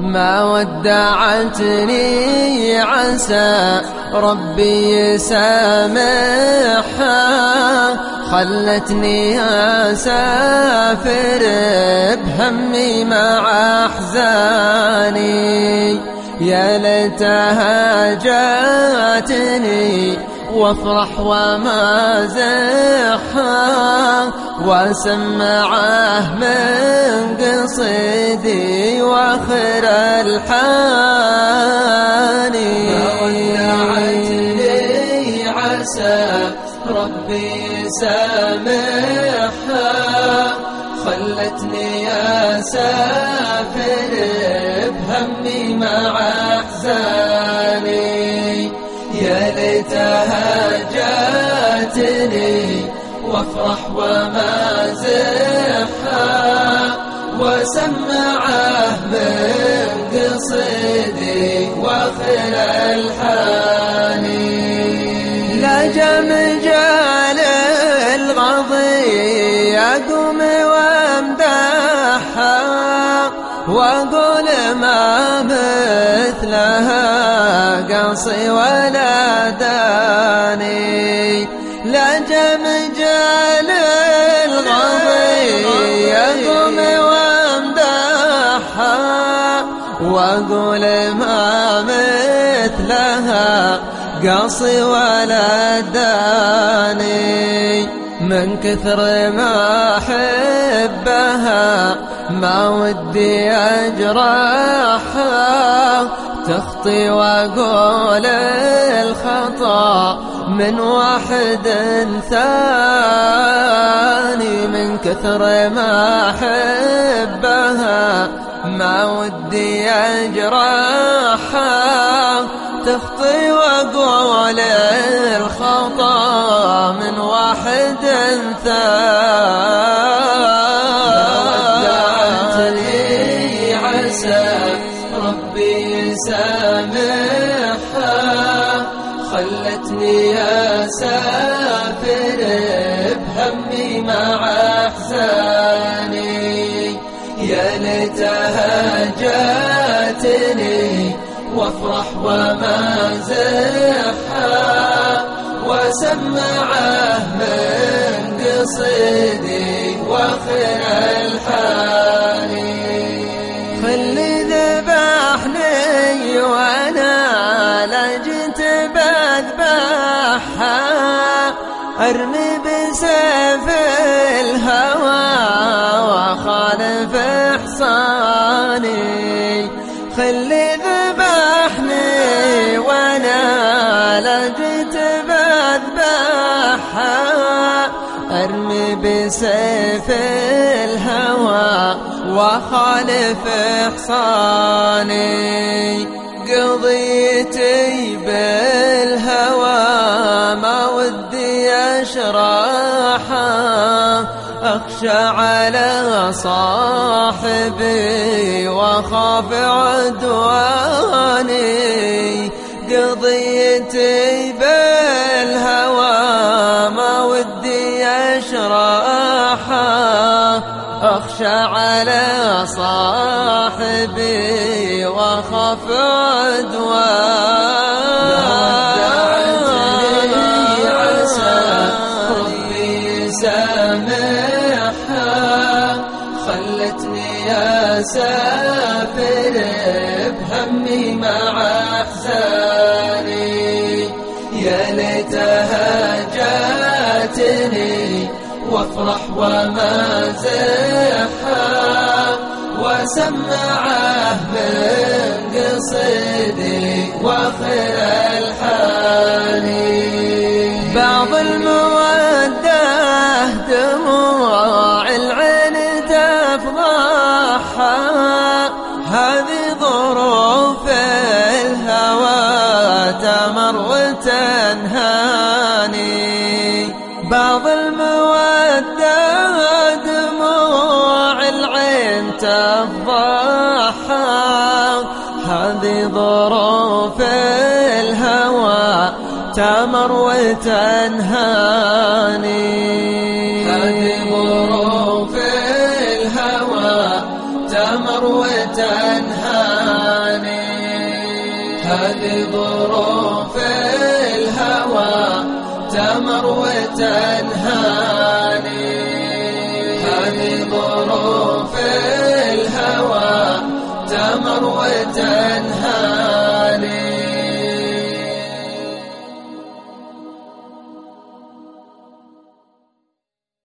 ما ودعتني عسى ربي يسامحها خلتني أسافر بهمي مع أحزاني. يا ليتها جاتني وافرح وما زحها وسمعه من قصيدي وآخر الحاني ودعتني عسى ربي يسامحها خلتني أسافر بهمي مع أحزاني. يا ليتها جاتني وافرح وما زحها وسمعه من قصيدي واخر الحاني. لا جمجال الغضي أقوم وامدحها وأقول ما مثلها قصي ولا وأقول ما مثلها قصي ولا داني. من كثر ما أحبها ما ودي أجرحها. تخطي وأقول الخطأ من واحد ثاني. من كثر ما أحبها ما ودي أجرحها تخطي وأقول الخطأ من واحد ثاني. عسى ربي يسامحها خلتني أسافر بهمي مع أحزاني. ليتها جاتني وافرح وما زحها وسمعه من قصيدي واخر الحاني خلي ذبحني وأنا لجت بذبحها أرمي بسيف الهوى احصاني خلي ذبحني وأنا لجت بذبحها أرمي بسيف الهوى وخالف إحصاني. قضيتي بالهوى ما ودي اشرحها اخشى على صاحبي واخاف عدواني. قضيتي بالهوى ما ودي أشرحها. أخشى على صاحبي واخاف ودعتني أسافر بهمي مع أحزاني. يا ليتها جاتني وافرح وما زحها وسمعه من قصيدي وآخر الحاني بعض المودة تمر وتنهاني بعض المودة دموع العين تفضحها هذه ظروف الهوى تمر وتنهاني. هذه ظروف الهوى تمر وتنهاني. هذه ظروف الهوى تمر وتنهاني. هذه ظروف الهوى تمر وتنهاني.